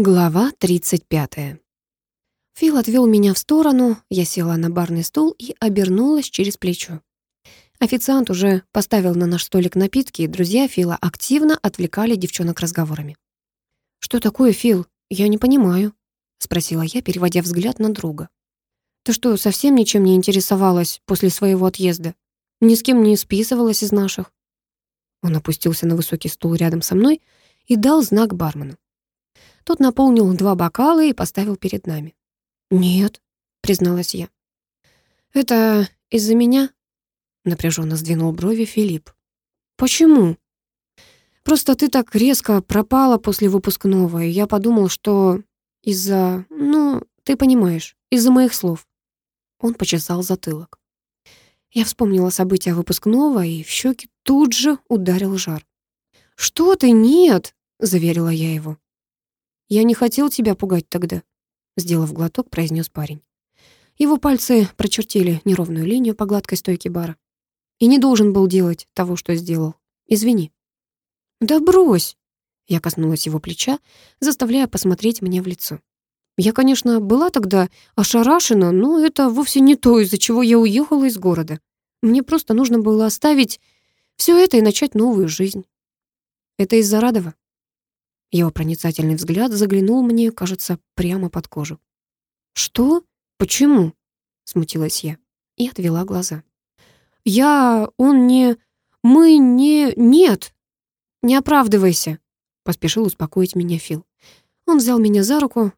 Глава 35. Фил отвел меня в сторону, я села на барный стул и обернулась через плечо. Официант уже поставил на наш столик напитки, и друзья Фила активно отвлекали девчонок разговорами. «Что такое, Фил? Я не понимаю», — спросила я, переводя взгляд на друга. «Ты что, совсем ничем не интересовалась после своего отъезда? Ни с кем не списывалась из наших?» Он опустился на высокий стул рядом со мной и дал знак бармену. Тот наполнил два бокала и поставил перед нами. «Нет», — призналась я. «Это из-за меня?» — напряженно сдвинул брови Филипп. «Почему?» «Просто ты так резко пропала после выпускного, и я подумал, что из-за... Ну, ты понимаешь, из-за моих слов». Он почесал затылок. Я вспомнила события выпускного, и в щеки тут же ударил жар. «Что ты, нет!» — заверила я его. «Я не хотел тебя пугать тогда», — сделав глоток, произнес парень. Его пальцы прочертили неровную линию по гладкой стойке бара. «И не должен был делать того, что сделал. Извини». «Да брось!» Я коснулась его плеча, заставляя посмотреть мне в лицо. Я, конечно, была тогда ошарашена, но это вовсе не то, из-за чего я уехала из города. Мне просто нужно было оставить все это и начать новую жизнь. Это из-за Радова. Его проницательный взгляд заглянул мне, кажется, прямо под кожу. «Что? Почему?» — смутилась я и отвела глаза. «Я... он не... мы не... нет! Не оправдывайся!» — поспешил успокоить меня Фил. Он взял меня за руку.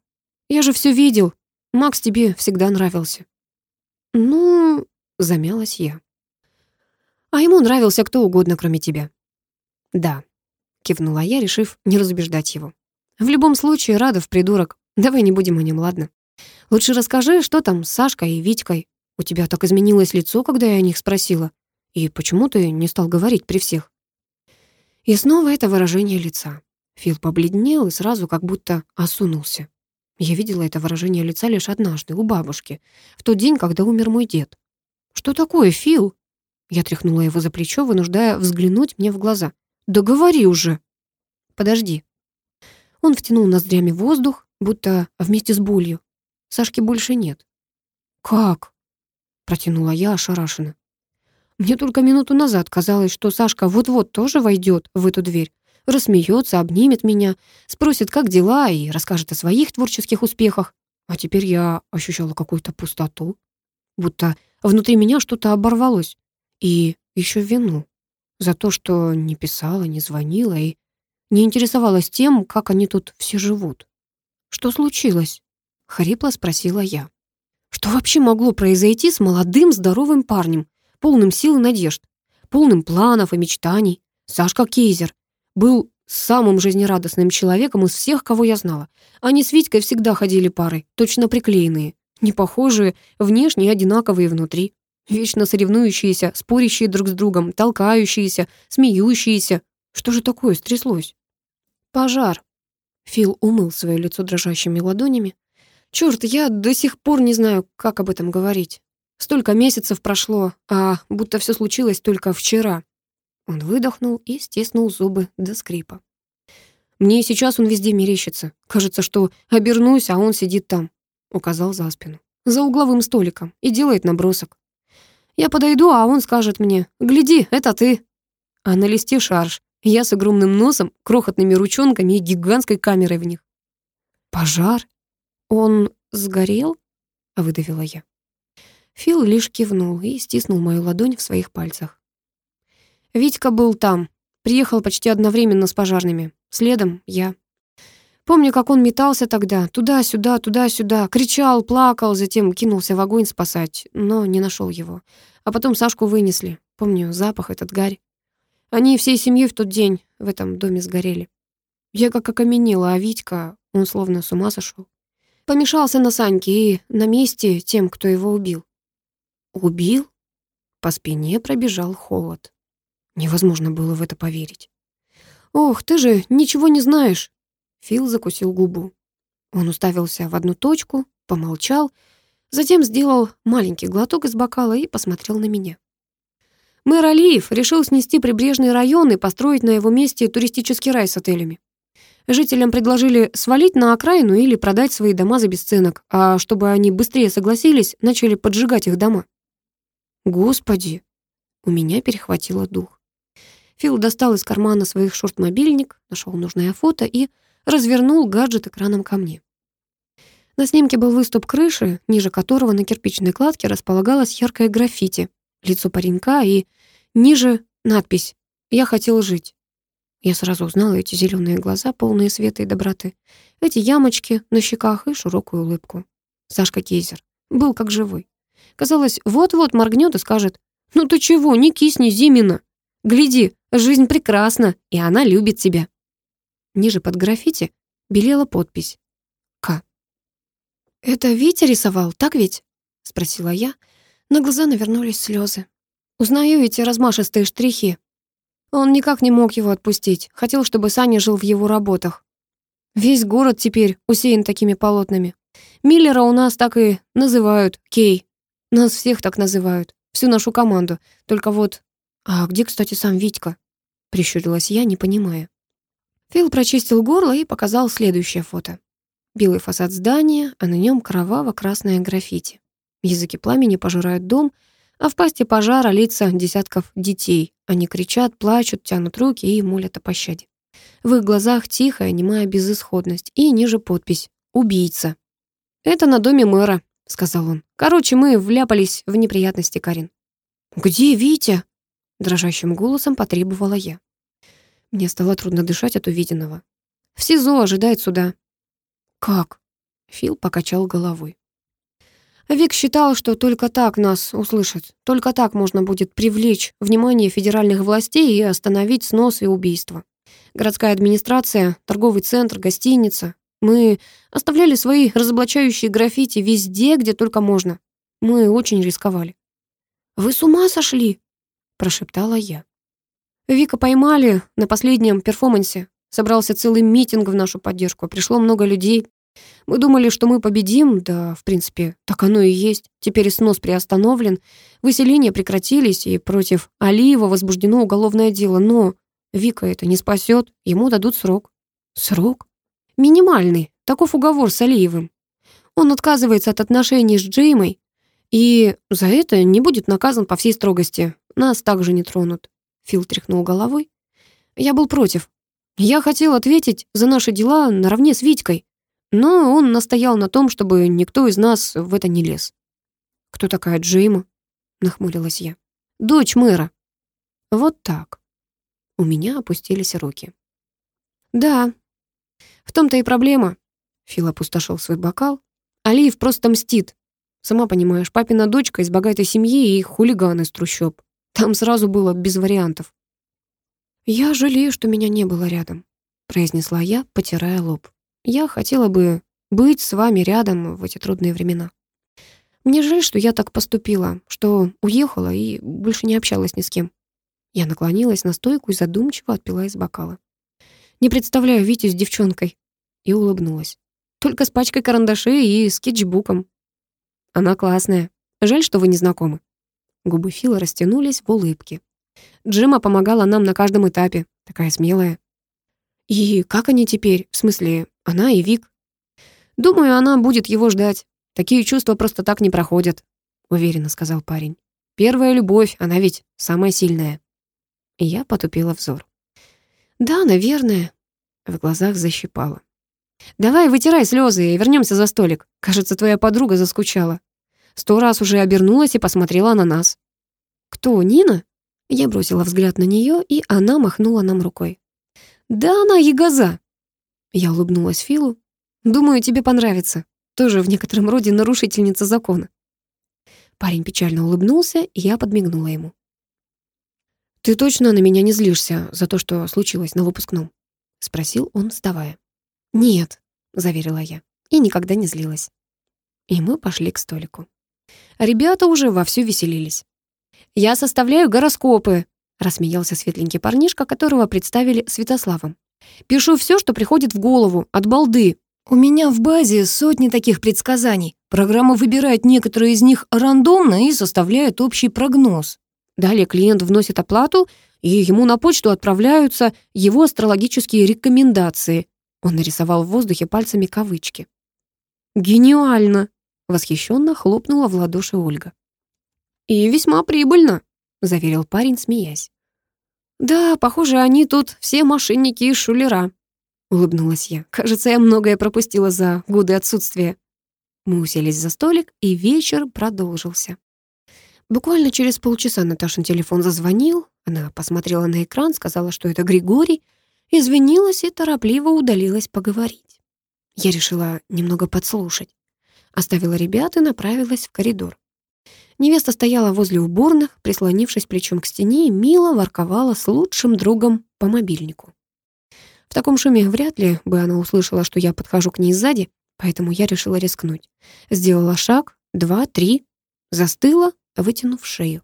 «Я же все видел. Макс тебе всегда нравился». «Ну...» — замялась я. «А ему нравился кто угодно, кроме тебя». «Да, кивнула я, решив не разубеждать его. В любом случае, Радов придурок. Давай не будем о нем, ладно? Лучше расскажи, что там с Сашкой и Витькой. У тебя так изменилось лицо, когда я о них спросила. И почему ты не стал говорить при всех? И снова это выражение лица. Фил побледнел и сразу как будто осунулся. Я видела это выражение лица лишь однажды, у бабушки, в тот день, когда умер мой дед. «Что такое, Фил?» Я тряхнула его за плечо, вынуждая взглянуть мне в глаза. «Да говори уже!» «Подожди». Он втянул ноздрями воздух, будто вместе с болью. Сашки больше нет. «Как?» — протянула я ошарашенно. Мне только минуту назад казалось, что Сашка вот-вот тоже войдет в эту дверь, рассмеется, обнимет меня, спросит, как дела, и расскажет о своих творческих успехах. А теперь я ощущала какую-то пустоту, будто внутри меня что-то оборвалось. И еще вину за то, что не писала, не звонила и не интересовалась тем, как они тут все живут. «Что случилось?» — хрипло спросила я. «Что вообще могло произойти с молодым, здоровым парнем, полным сил и надежд, полным планов и мечтаний? Сашка Кейзер был самым жизнерадостным человеком из всех, кого я знала. Они с Витькой всегда ходили парой, точно приклеенные, не похожие, внешне одинаковые внутри. Вечно соревнующиеся, спорящие друг с другом, толкающиеся, смеющиеся. Что же такое стряслось? Пожар. Фил умыл свое лицо дрожащими ладонями. Черт, я до сих пор не знаю, как об этом говорить. Столько месяцев прошло, а будто все случилось только вчера. Он выдохнул и стиснул зубы до скрипа. Мне сейчас он везде мерещится. Кажется, что обернусь, а он сидит там. Указал за спину. За угловым столиком. И делает набросок. Я подойду, а он скажет мне, «Гляди, это ты». А на листе шарж. Я с огромным носом, крохотными ручонками и гигантской камерой в них. «Пожар? Он сгорел?» — выдавила я. Фил лишь кивнул и стиснул мою ладонь в своих пальцах. Витька был там, приехал почти одновременно с пожарными. Следом я. Помню, как он метался тогда, туда-сюда, туда-сюда, кричал, плакал, затем кинулся в огонь спасать, но не нашел его. А потом Сашку вынесли. Помню запах этот гарь. Они всей семьей в тот день в этом доме сгорели. Я как окаменела, а Витька, он словно с ума сошел. Помешался на Саньке и на месте тем, кто его убил. Убил? По спине пробежал холод. Невозможно было в это поверить. «Ох, ты же ничего не знаешь!» Фил закусил губу. Он уставился в одну точку, помолчал, Затем сделал маленький глоток из бокала и посмотрел на меня. Мэр Алиев решил снести прибрежный район и построить на его месте туристический рай с отелями. Жителям предложили свалить на окраину или продать свои дома за бесценок, а чтобы они быстрее согласились, начали поджигать их дома. Господи, у меня перехватило дух. Фил достал из кармана своих шорт мобильник, нашел нужное фото и развернул гаджет экраном ко мне. На снимке был выступ крыши, ниже которого на кирпичной кладке располагалось яркое граффити, лицо паренька и ниже надпись «Я хотел жить». Я сразу узнала эти зеленые глаза, полные света и доброты, эти ямочки на щеках и широкую улыбку. Сашка Кейзер был как живой. Казалось, вот-вот моргнет и скажет «Ну ты чего, не кисни, Зимина! Гляди, жизнь прекрасна, и она любит тебя». Ниже под граффити белела подпись. «Это Витя рисовал, так ведь?» — спросила я. На глаза навернулись слезы. Узнаю эти размашистые штрихи. Он никак не мог его отпустить. Хотел, чтобы Саня жил в его работах. Весь город теперь усеян такими полотнами. Миллера у нас так и называют Кей. Нас всех так называют. Всю нашу команду. Только вот... А где, кстати, сам Витька? Прищурилась я, не понимая. Фил прочистил горло и показал следующее фото. Белый фасад здания, а на нем кроваво-красное граффити. Языки пламени пожирают дом, а в пасти пожара лица десятков детей. Они кричат, плачут, тянут руки и молят о пощаде. В их глазах тихая, немая безысходность и ниже подпись «Убийца». «Это на доме мэра», — сказал он. «Короче, мы вляпались в неприятности, Карин». «Где Витя?» — дрожащим голосом потребовала я. Мне стало трудно дышать от увиденного. «В СИЗО ожидает суда». «Как?» — Фил покачал головой. Вик считал, что только так нас услышат, только так можно будет привлечь внимание федеральных властей и остановить снос и убийство. Городская администрация, торговый центр, гостиница. Мы оставляли свои разоблачающие граффити везде, где только можно. Мы очень рисковали. «Вы с ума сошли?» – прошептала я. Вика поймали на последнем перформансе. Собрался целый митинг в нашу поддержку. Пришло много людей. Мы думали, что мы победим, да, в принципе, так оно и есть. Теперь снос приостановлен, выселения прекратились, и против Алиева возбуждено уголовное дело, но Вика это не спасет, ему дадут срок. Срок? Минимальный, таков уговор с Алиевым. Он отказывается от отношений с Джеймой, и за это не будет наказан по всей строгости. Нас также не тронут. Фил тряхнул головой. Я был против. Я хотел ответить за наши дела наравне с Витькой. Но он настоял на том, чтобы никто из нас в это не лез. «Кто такая Джейма?» — нахмурилась я. «Дочь мэра». «Вот так». У меня опустились руки. «Да, в том-то и проблема». Фил опустошил свой бокал. «Алиев просто мстит. Сама понимаешь, папина дочка из богатой семьи и хулиган из трущоб. Там сразу было без вариантов». «Я жалею, что меня не было рядом», — произнесла я, потирая лоб. Я хотела бы быть с вами рядом в эти трудные времена. Мне жаль, что я так поступила, что уехала и больше не общалась ни с кем. Я наклонилась на стойку и задумчиво отпила из бокала. Не представляю Витю с девчонкой. И улыбнулась. Только с пачкой карандашей и скетчбуком. Она классная. Жаль, что вы не знакомы. Губы Фила растянулись в улыбке. Джима помогала нам на каждом этапе. Такая смелая. И как они теперь? В смысле, она и Вик. Думаю, она будет его ждать. Такие чувства просто так не проходят, уверенно сказал парень. Первая любовь, она ведь самая сильная. И я потупила взор. Да, наверное. В глазах защипала. Давай, вытирай слезы и вернемся за столик. Кажется, твоя подруга заскучала. Сто раз уже обернулась и посмотрела на нас. Кто, Нина? Я бросила взгляд на нее, и она махнула нам рукой. «Да она ягоза!» Я улыбнулась Филу. «Думаю, тебе понравится. Тоже в некотором роде нарушительница закона». Парень печально улыбнулся, и я подмигнула ему. «Ты точно на меня не злишься за то, что случилось на выпускном?» — спросил он, вставая. «Нет», — заверила я, и никогда не злилась. И мы пошли к столику. Ребята уже вовсю веселились. «Я составляю гороскопы», Рассмеялся светленький парнишка, которого представили Святославом. «Пишу все, что приходит в голову, от балды. У меня в базе сотни таких предсказаний. Программа выбирает некоторые из них рандомно и составляет общий прогноз. Далее клиент вносит оплату, и ему на почту отправляются его астрологические рекомендации. Он нарисовал в воздухе пальцами кавычки. «Гениально!» — восхищенно хлопнула в ладоши Ольга. «И весьма прибыльно», — заверил парень, смеясь. «Да, похоже, они тут все мошенники и шулера», — улыбнулась я. «Кажется, я многое пропустила за годы отсутствия». Мы уселись за столик, и вечер продолжился. Буквально через полчаса Наташин телефон зазвонил. Она посмотрела на экран, сказала, что это Григорий, извинилась и торопливо удалилась поговорить. Я решила немного подслушать. Оставила ребят и направилась в коридор. Невеста стояла возле уборных, прислонившись плечом к стене и мило ворковала с лучшим другом по мобильнику. В таком шуме вряд ли бы она услышала, что я подхожу к ней сзади, поэтому я решила рискнуть. Сделала шаг, два, три, застыла, вытянув шею.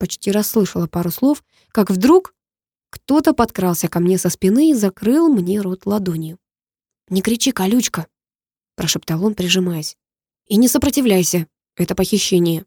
Почти расслышала пару слов, как вдруг кто-то подкрался ко мне со спины и закрыл мне рот ладонью. «Не кричи, колючка!» — прошептал он, прижимаясь. «И не сопротивляйся, это похищение».